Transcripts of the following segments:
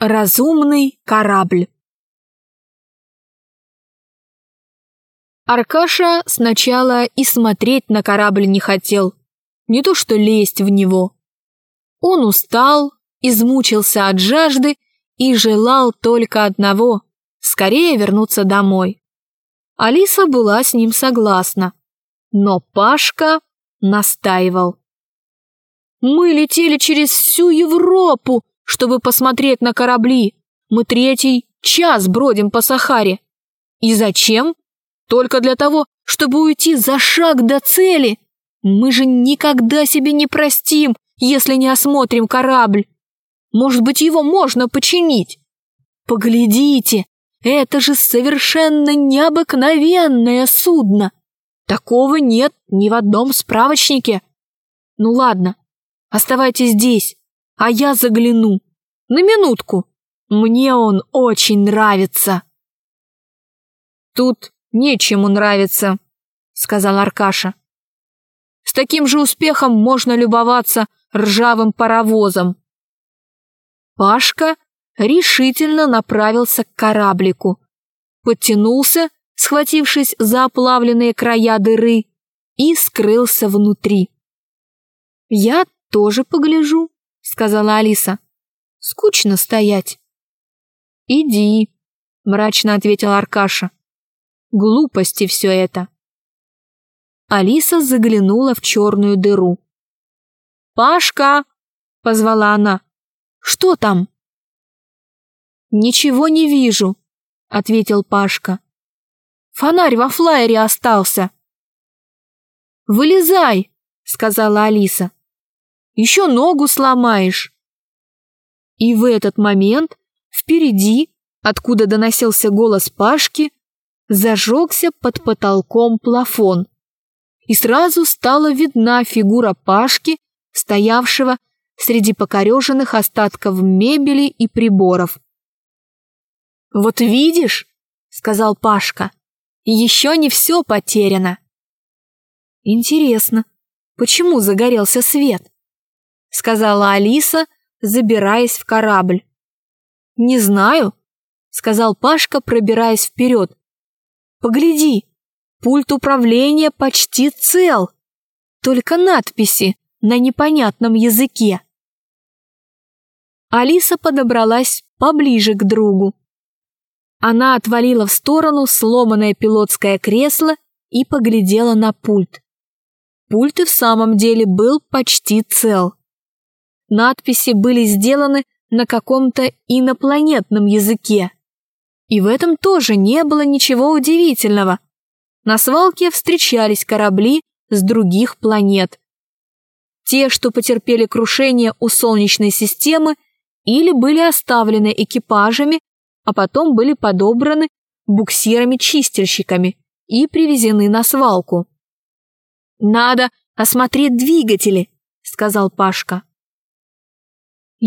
Разумный корабль Аркаша сначала и смотреть на корабль не хотел, не то что лезть в него. Он устал, измучился от жажды и желал только одного – скорее вернуться домой. Алиса была с ним согласна, но Пашка настаивал. «Мы летели через всю Европу, чтобы посмотреть на корабли. Мы третий час бродим по Сахаре. И зачем? Только для того, чтобы уйти за шаг до цели. Мы же никогда себе не простим, если не осмотрим корабль. Может быть, его можно починить? Поглядите, это же совершенно необыкновенное судно. Такого нет ни в одном справочнике. Ну ладно, оставайтесь здесь, а я загляну. На минутку. Мне он очень нравится. Тут нечему нравится, сказал Аркаша. С таким же успехом можно любоваться ржавым паровозом. Пашка решительно направился к кораблику, подтянулся, схватившись за оплавленные края дыры, и скрылся внутри. «Я тоже погляжу», — сказала Алиса. «Скучно стоять». «Иди», — мрачно ответил Аркаша. «Глупости все это». Алиса заглянула в черную дыру. «Пашка!» — позвала она. «Что там?» «Ничего не вижу», — ответил Пашка. «Фонарь во флайере остался». «Вылезай», — сказала Алиса. «Еще ногу сломаешь». И в этот момент впереди, откуда доносился голос Пашки, зажегся под потолком плафон. И сразу стала видна фигура Пашки, стоявшего среди покореженных остатков мебели и приборов. «Вот видишь», — сказал Пашка, — «еще не все потеряно». «Интересно, почему загорелся свет?» — сказала Алиса, забираясь в корабль. «Не знаю», — сказал Пашка, пробираясь вперед. «Погляди, пульт управления почти цел, только надписи на непонятном языке. Алиса подобралась поближе к другу. Она отвалила в сторону сломанное пилотское кресло и поглядела на пульт. Пульт и в самом деле был почти цел. Надписи были сделаны на каком-то инопланетном языке. И в этом тоже не было ничего удивительного. На свалке встречались корабли с других планет. Те, что потерпели крушение у Солнечной системы или были оставлены экипажами, а потом были подобраны буксирами-чистильщиками и привезены на свалку. «Надо осмотреть двигатели», — сказал Пашка.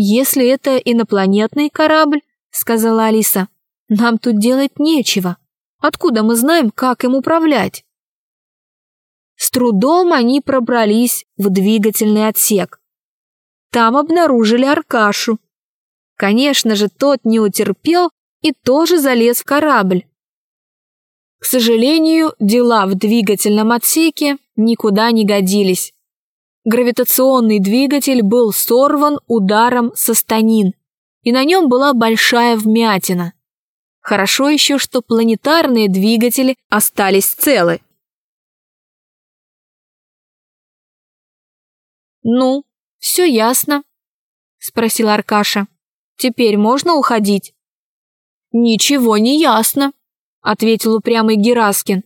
«Если это инопланетный корабль», — сказала Алиса, — «нам тут делать нечего. Откуда мы знаем, как им управлять?» С трудом они пробрались в двигательный отсек. Там обнаружили Аркашу. Конечно же, тот не утерпел и тоже залез в корабль. К сожалению, дела в двигательном отсеке никуда не годились. Гравитационный двигатель был сорван ударом со станин, и на нем была большая вмятина. Хорошо еще, что планетарные двигатели остались целы. «Ну, все ясно», — спросил Аркаша. «Теперь можно уходить?» «Ничего не ясно», — ответил упрямый Гераскин.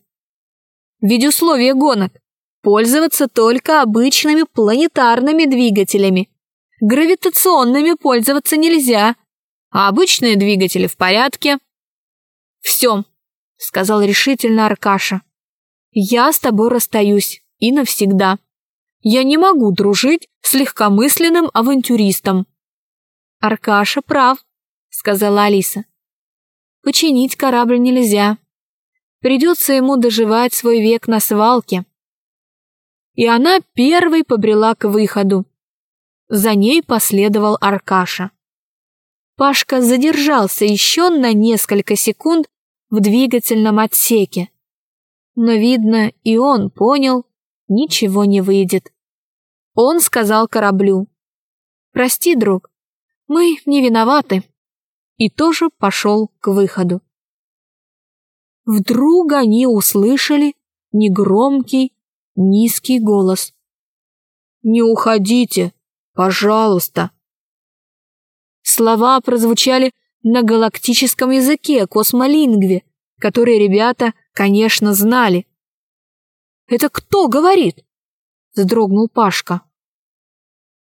«Ведь условия гонок — пользоваться только обычными планетарными двигателями. Гравитационными пользоваться нельзя, а обычные двигатели в порядке». «Все», — сказал решительно Аркаша. «Я с тобой расстаюсь и навсегда». Я не могу дружить с легкомысленным авантюристом. Аркаша прав, сказала Алиса. Починить корабль нельзя. Придется ему доживать свой век на свалке. И она первой побрела к выходу. За ней последовал Аркаша. Пашка задержался еще на несколько секунд в двигательном отсеке. Но, видно, и он понял, ничего не выйдет. Он сказал кораблю, «Прости, друг, мы не виноваты», и тоже пошел к выходу. Вдруг они услышали негромкий, низкий голос. «Не уходите, пожалуйста!» Слова прозвучали на галактическом языке, космолингве, который ребята, конечно, знали. «Это кто говорит?» — вздрогнул Пашка.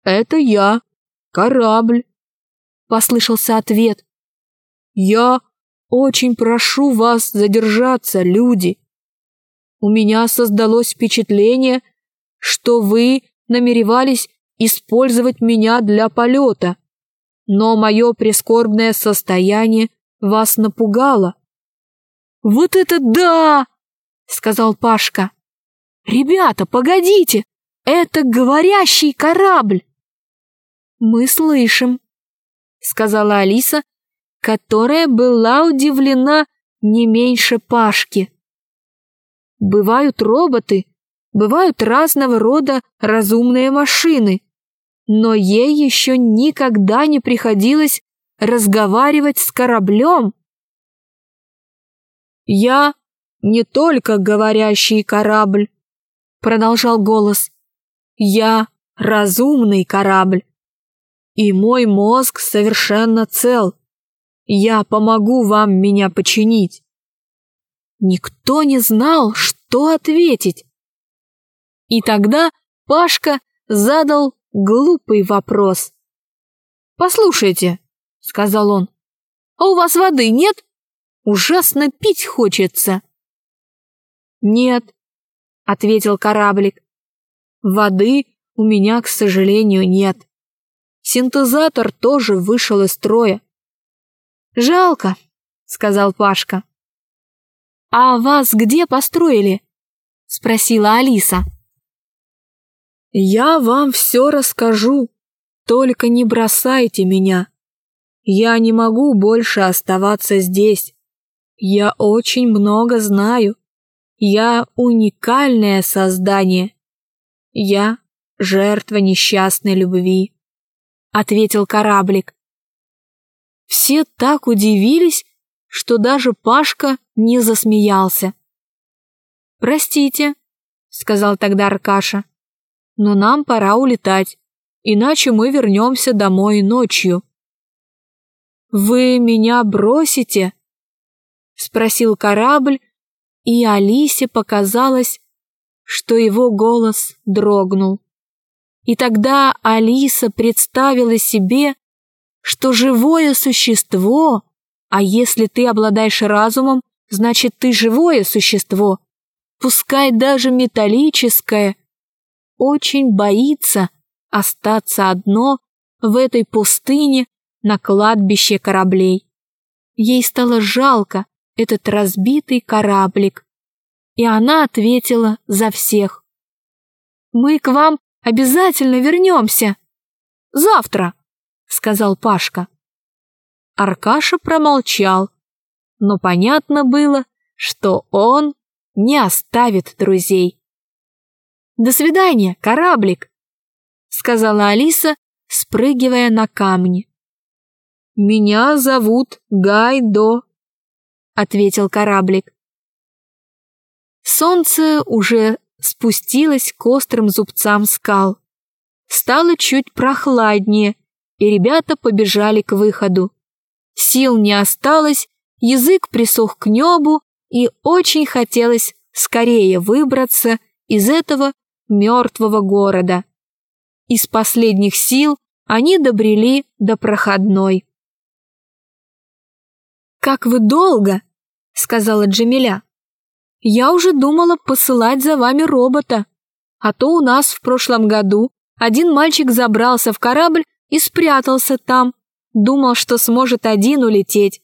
«Это я, корабль», — послышался ответ. «Я очень прошу вас задержаться, люди. У меня создалось впечатление, что вы намеревались использовать меня для полета, но мое прискорбное состояние вас напугало. «Вот это да!» — сказал Пашка. «Ребята, погодите! Это говорящий корабль!» «Мы слышим», — сказала Алиса, которая была удивлена не меньше Пашки. Бывают роботы, бывают разного рода разумные машины, но ей еще никогда не приходилось разговаривать с кораблем. «Я не только говорящий корабль», — продолжал голос. «Я разумный корабль, и мой мозг совершенно цел. Я помогу вам меня починить». Никто не знал, что ответить. И тогда Пашка задал глупый вопрос. «Послушайте», — сказал он, — «а у вас воды нет? Ужасно пить хочется». «Нет», — ответил кораблик, — «воды у меня, к сожалению, нет. Синтезатор тоже вышел из строя». «Жалко», — сказал Пашка. «А вас где построили?» — спросила Алиса. «Я вам все расскажу, только не бросайте меня. Я не могу больше оставаться здесь. Я очень много знаю. Я уникальное создание. Я жертва несчастной любви», — ответил кораблик. Все так удивились, что даже Пашка не засмеялся. «Простите», — сказал тогда Аркаша, — «но нам пора улетать, иначе мы вернемся домой ночью». «Вы меня бросите?» — спросил корабль, и Алисе показалось, что его голос дрогнул. И тогда Алиса представила себе, что живое существо, а если ты обладаешь разумом, значит, ты живое существо, пускай даже металлическое, очень боится остаться одно в этой пустыне на кладбище кораблей. Ей стало жалко этот разбитый кораблик, и она ответила за всех. «Мы к вам обязательно вернемся. Завтра», — сказал Пашка. Аркаша промолчал, но понятно было, что он не оставит друзей. «До свидания, кораблик!» — сказала Алиса, спрыгивая на камни. «Меня зовут Гайдо», — ответил кораблик. Солнце уже спустилось к острым зубцам скал. Стало чуть прохладнее, и ребята побежали к выходу. Сил не осталось, язык присох к небу, и очень хотелось скорее выбраться из этого мертвого города. Из последних сил они добрели до проходной. «Как вы долго!» — сказала Джамиля. «Я уже думала посылать за вами робота, а то у нас в прошлом году один мальчик забрался в корабль и спрятался там, думал, что сможет один улететь,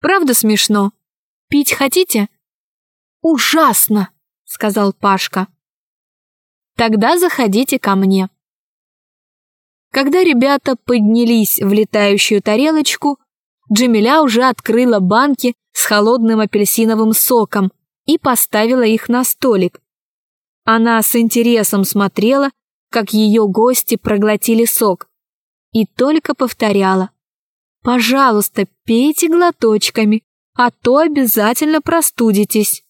Правда смешно? Пить хотите? Ужасно, сказал Пашка. Тогда заходите ко мне. Когда ребята поднялись в летающую тарелочку, Джамиля уже открыла банки с холодным апельсиновым соком и поставила их на столик. Она с интересом смотрела, как ее гости проглотили сок, и только повторяла. «Пожалуйста, пейте глоточками, а то обязательно простудитесь».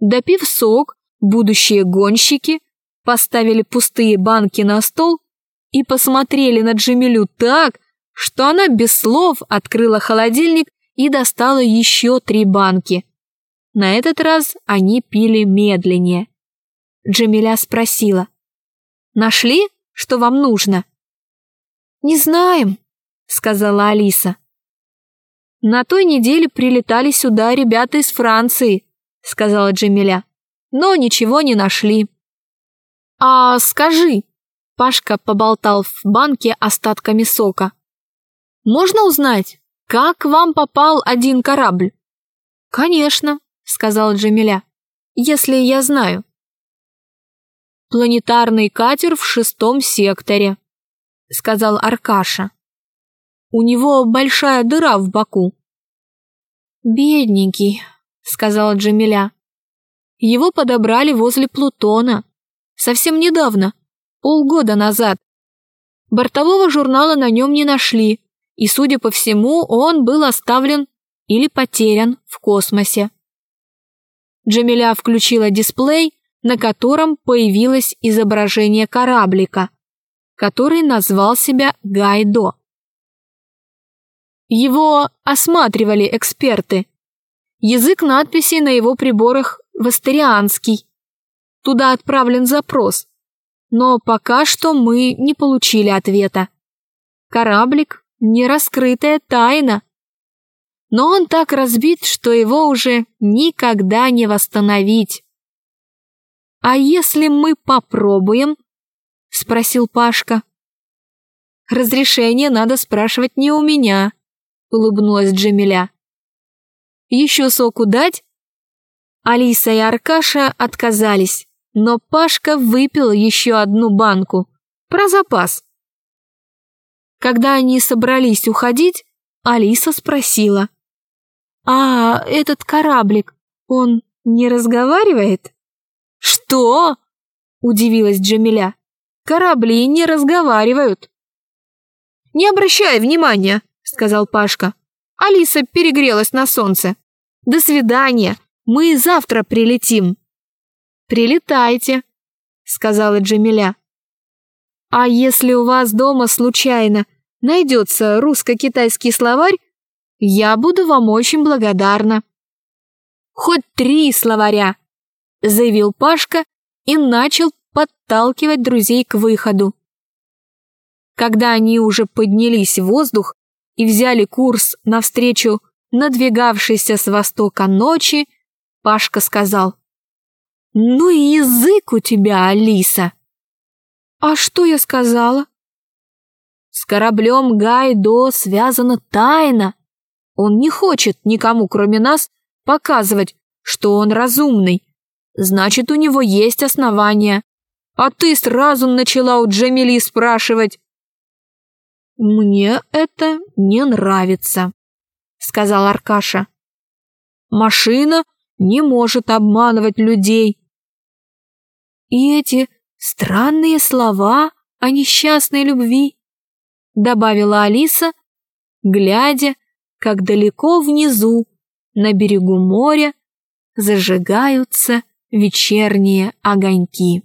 Допив сок, будущие гонщики поставили пустые банки на стол и посмотрели на Джамилю так, что она без слов открыла холодильник и достала еще три банки. На этот раз они пили медленнее. Джамиля спросила. «Нашли, что вам нужно?» «Не знаем», — сказала Алиса. «На той неделе прилетали сюда ребята из Франции», — сказала Джамиля. «Но ничего не нашли». «А скажи», — Пашка поболтал в банке остатками сока. «Можно узнать, как вам попал один корабль?» «Конечно», — сказала Джамиля, — «если я знаю». «Планетарный катер в шестом секторе», — сказал Аркаша. «У него большая дыра в боку». «Бедненький», — сказала Джамиля. «Его подобрали возле Плутона. Совсем недавно, полгода назад. Бортового журнала на нем не нашли, и, судя по всему, он был оставлен или потерян в космосе. Джамиля включила дисплей, на котором появилось изображение кораблика, который назвал себя Гайдо. Его осматривали эксперты. Язык надписей на его приборах вастерианский. Туда отправлен запрос. Но пока что мы не получили ответа. Кораблик – нераскрытая тайна но он так разбит, что его уже никогда не восстановить. «А если мы попробуем?» — спросил Пашка. «Разрешение надо спрашивать не у меня», — улыбнулась Джамиля. «Еще соку дать?» Алиса и Аркаша отказались, но Пашка выпил еще одну банку. Про запас. Когда они собрались уходить, Алиса спросила. «А этот кораблик, он не разговаривает?» «Что?» – удивилась Джамиля. «Корабли не разговаривают». «Не обращай внимания», – сказал Пашка. «Алиса перегрелась на солнце. До свидания, мы завтра прилетим». «Прилетайте», – сказала Джамиля. «А если у вас дома случайно найдется русско-китайский словарь, я буду вам очень благодарна. Хоть три словаря, заявил Пашка и начал подталкивать друзей к выходу. Когда они уже поднялись в воздух и взяли курс навстречу надвигавшейся с востока ночи, Пашка сказал, «Ну и язык у тебя, Алиса!» «А что я сказала?» «С кораблем Гайдо связана тайна», он не хочет никому, кроме нас, показывать, что он разумный. Значит, у него есть основания. А ты сразу начала у Джамили спрашивать. «Мне это не нравится», — сказал Аркаша. «Машина не может обманывать людей». «И эти странные слова о несчастной любви», — добавила Алиса, глядя как далеко внизу, на берегу моря, зажигаются вечерние огоньки.